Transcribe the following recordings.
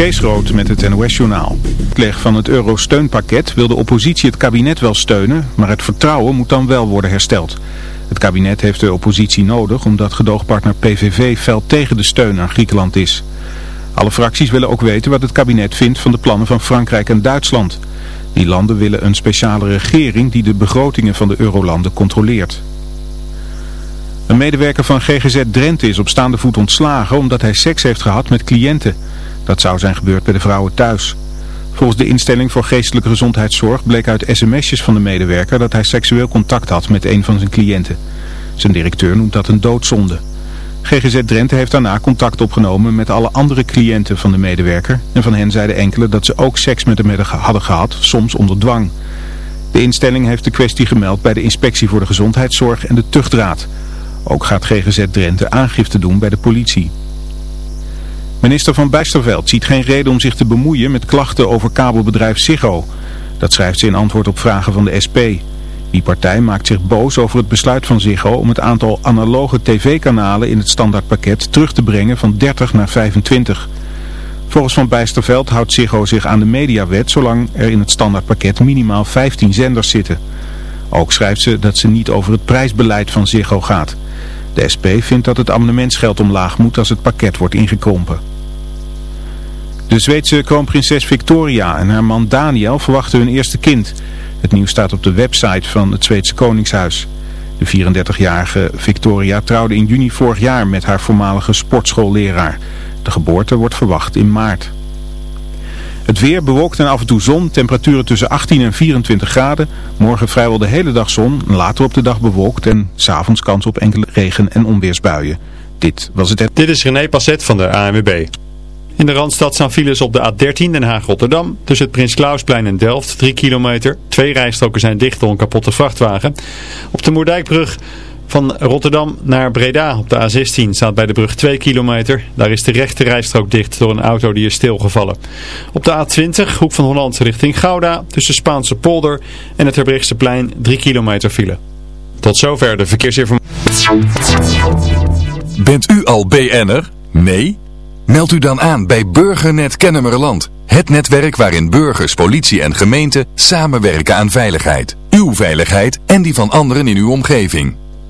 Kees Rood met het NOS-journaal. Het leg van het euro-steunpakket wil de oppositie het kabinet wel steunen, maar het vertrouwen moet dan wel worden hersteld. Het kabinet heeft de oppositie nodig omdat gedoogpartner PVV fel tegen de steun aan Griekenland is. Alle fracties willen ook weten wat het kabinet vindt van de plannen van Frankrijk en Duitsland. Die landen willen een speciale regering die de begrotingen van de eurolanden controleert. Een medewerker van GGZ Drenthe is op staande voet ontslagen omdat hij seks heeft gehad met cliënten. Dat zou zijn gebeurd bij de vrouwen thuis. Volgens de instelling voor geestelijke gezondheidszorg bleek uit sms'jes van de medewerker dat hij seksueel contact had met een van zijn cliënten. Zijn directeur noemt dat een doodzonde. GGZ Drenthe heeft daarna contact opgenomen met alle andere cliënten van de medewerker. En van hen zeiden enkele dat ze ook seks met hem hadden gehad, soms onder dwang. De instelling heeft de kwestie gemeld bij de Inspectie voor de Gezondheidszorg en de Tuchtraad. Ook gaat GGZ Drenthe aangifte doen bij de politie. Minister van Bijsterveld ziet geen reden om zich te bemoeien met klachten over kabelbedrijf Ziggo. Dat schrijft ze in antwoord op vragen van de SP. Die partij maakt zich boos over het besluit van Ziggo om het aantal analoge tv-kanalen in het standaardpakket terug te brengen van 30 naar 25. Volgens Van Bijsterveld houdt Ziggo zich aan de mediawet zolang er in het standaardpakket minimaal 15 zenders zitten. Ook schrijft ze dat ze niet over het prijsbeleid van Ziggo gaat. De SP vindt dat het abonnementsgeld omlaag moet als het pakket wordt ingekrompen. De Zweedse kroonprinses Victoria en haar man Daniel verwachten hun eerste kind. Het nieuws staat op de website van het Zweedse Koningshuis. De 34-jarige Victoria trouwde in juni vorig jaar met haar voormalige sportschoolleraar. De geboorte wordt verwacht in maart. Het weer bewolkt en af en toe zon, temperaturen tussen 18 en 24 graden. Morgen vrijwel de hele dag zon, later op de dag bewolkt en s'avonds kans op enkele regen- en onweersbuien. Dit was het... Dit is René Passet van de ANWB. In de Randstad staan files op de A13 Den Haag-Rotterdam. Tussen het Prins Klausplein en Delft, 3 kilometer. Twee rijstroken zijn dicht door een kapotte vrachtwagen. Op de Moerdijkbrug van Rotterdam naar Breda op de A16 staat bij de brug 2 kilometer. Daar is de rechte rijstrook dicht door een auto die is stilgevallen. Op de A20, hoek van Holland richting Gouda, tussen Spaanse polder en het plein 3 kilometer file. Tot zover de verkeersinformatie. Bent u al BN'er? Nee? Meld u dan aan bij Burgernet Kennemerland. Het netwerk waarin burgers, politie en gemeente samenwerken aan veiligheid. Uw veiligheid en die van anderen in uw omgeving.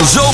Zomerhits.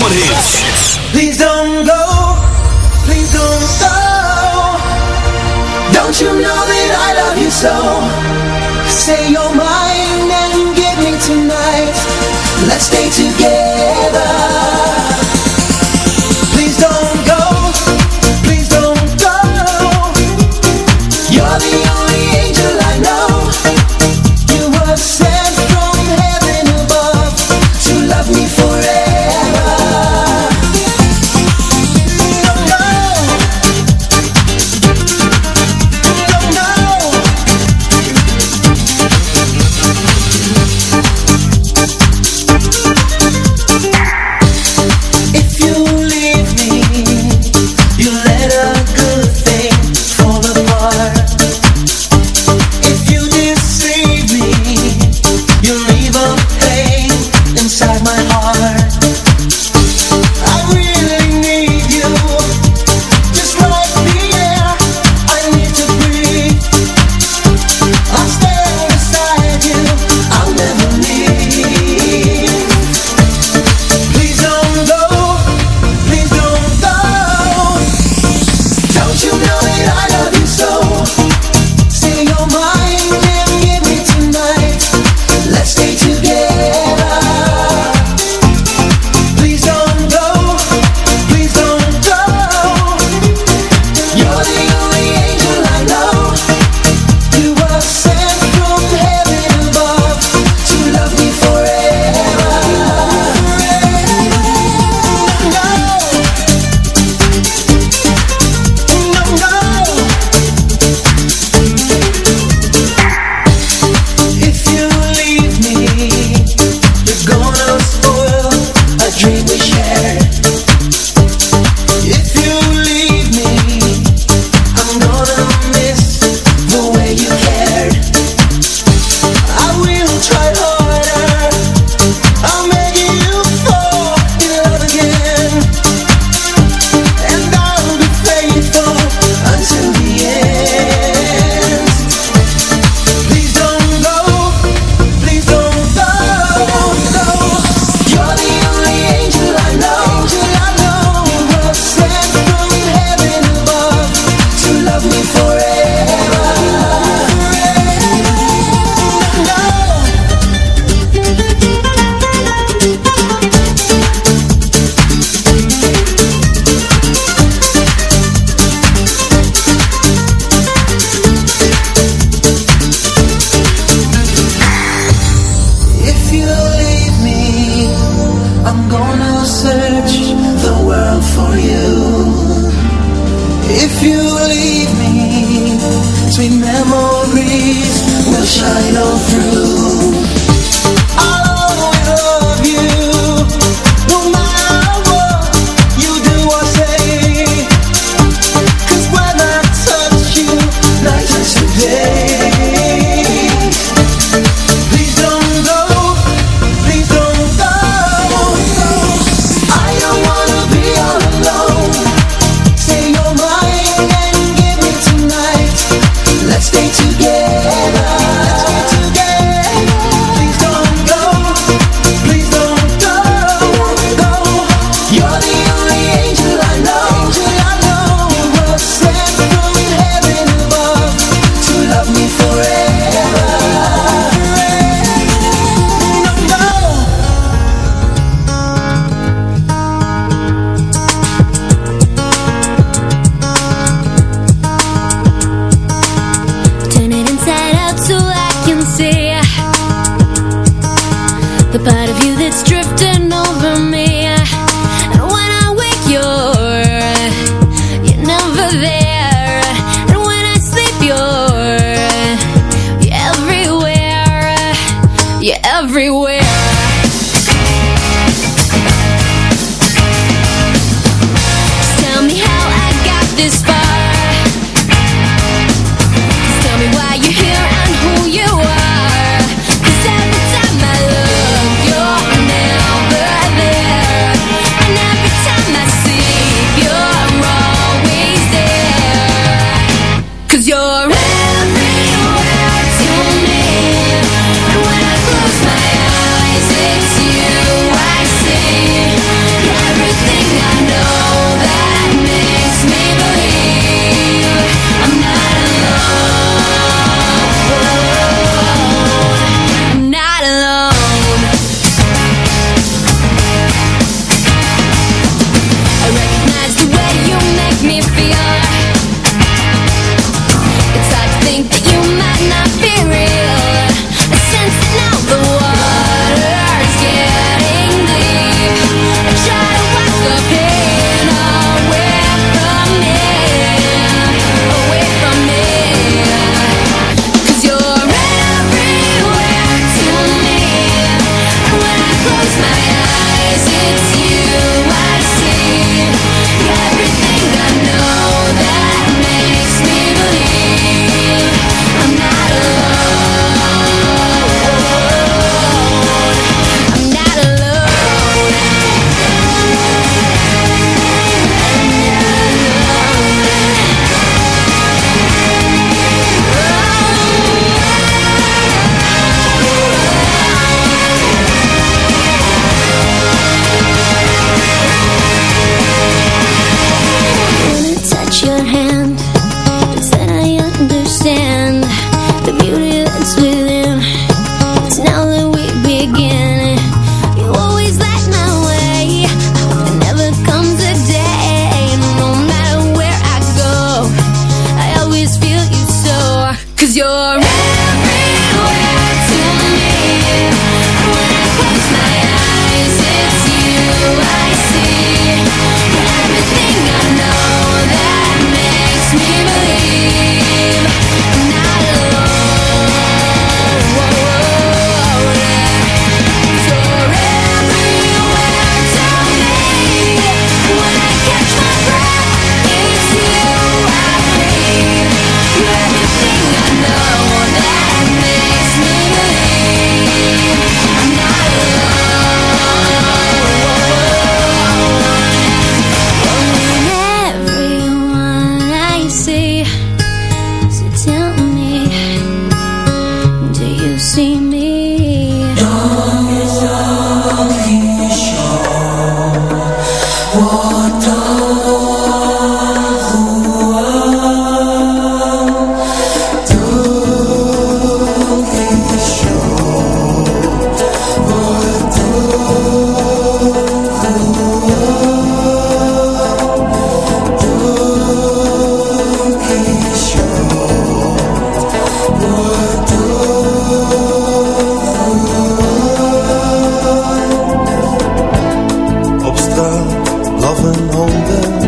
红灯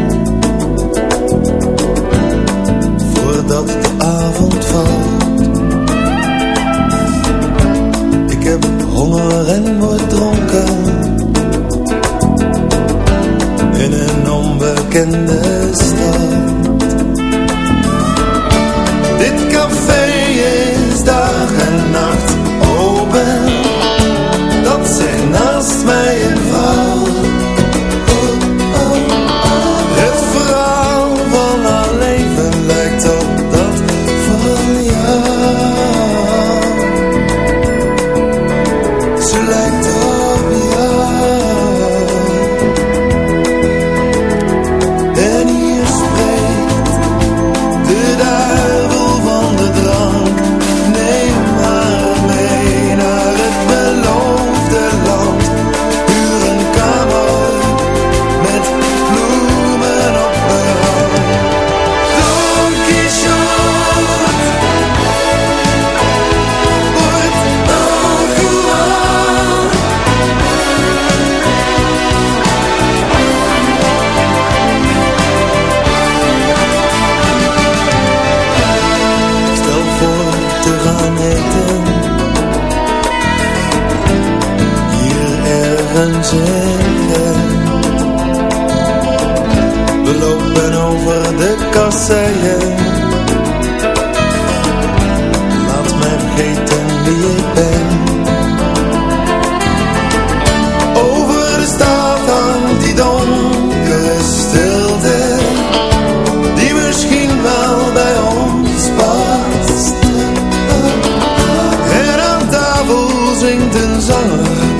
zingt een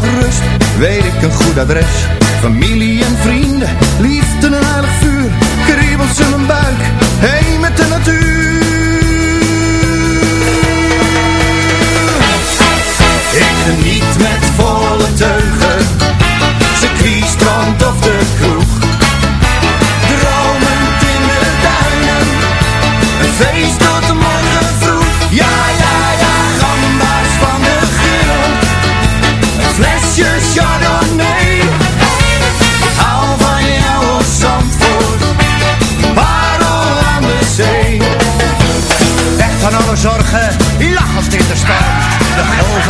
wat rust, weet ik een goed adres. Familie en vrienden, liefde en aardig vuur, kriebels in mijn buik, heen met de natuur.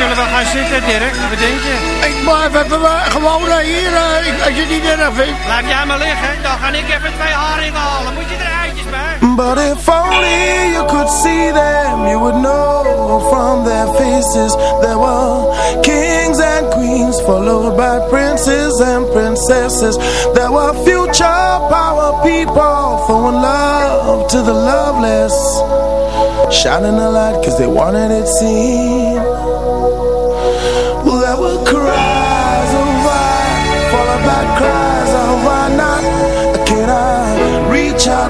zullen we gaan zitten, Dirk? Wat denk je? Ik gewoon eh, hier, eh, ik, als je het niet erg vindt. Jij maar liggen, dan ga ik even twee haringen halen. Moet je er eitjes bij? But if only you could see them, you would know from their faces. There were kings and queens, followed by princes and princesses. There were future power people, for one love to the loveless Shining a light cause they wanted it seen. Well there were cries of why Followed by cries of why not? Can I reach out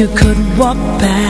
you could walk back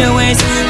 Your ways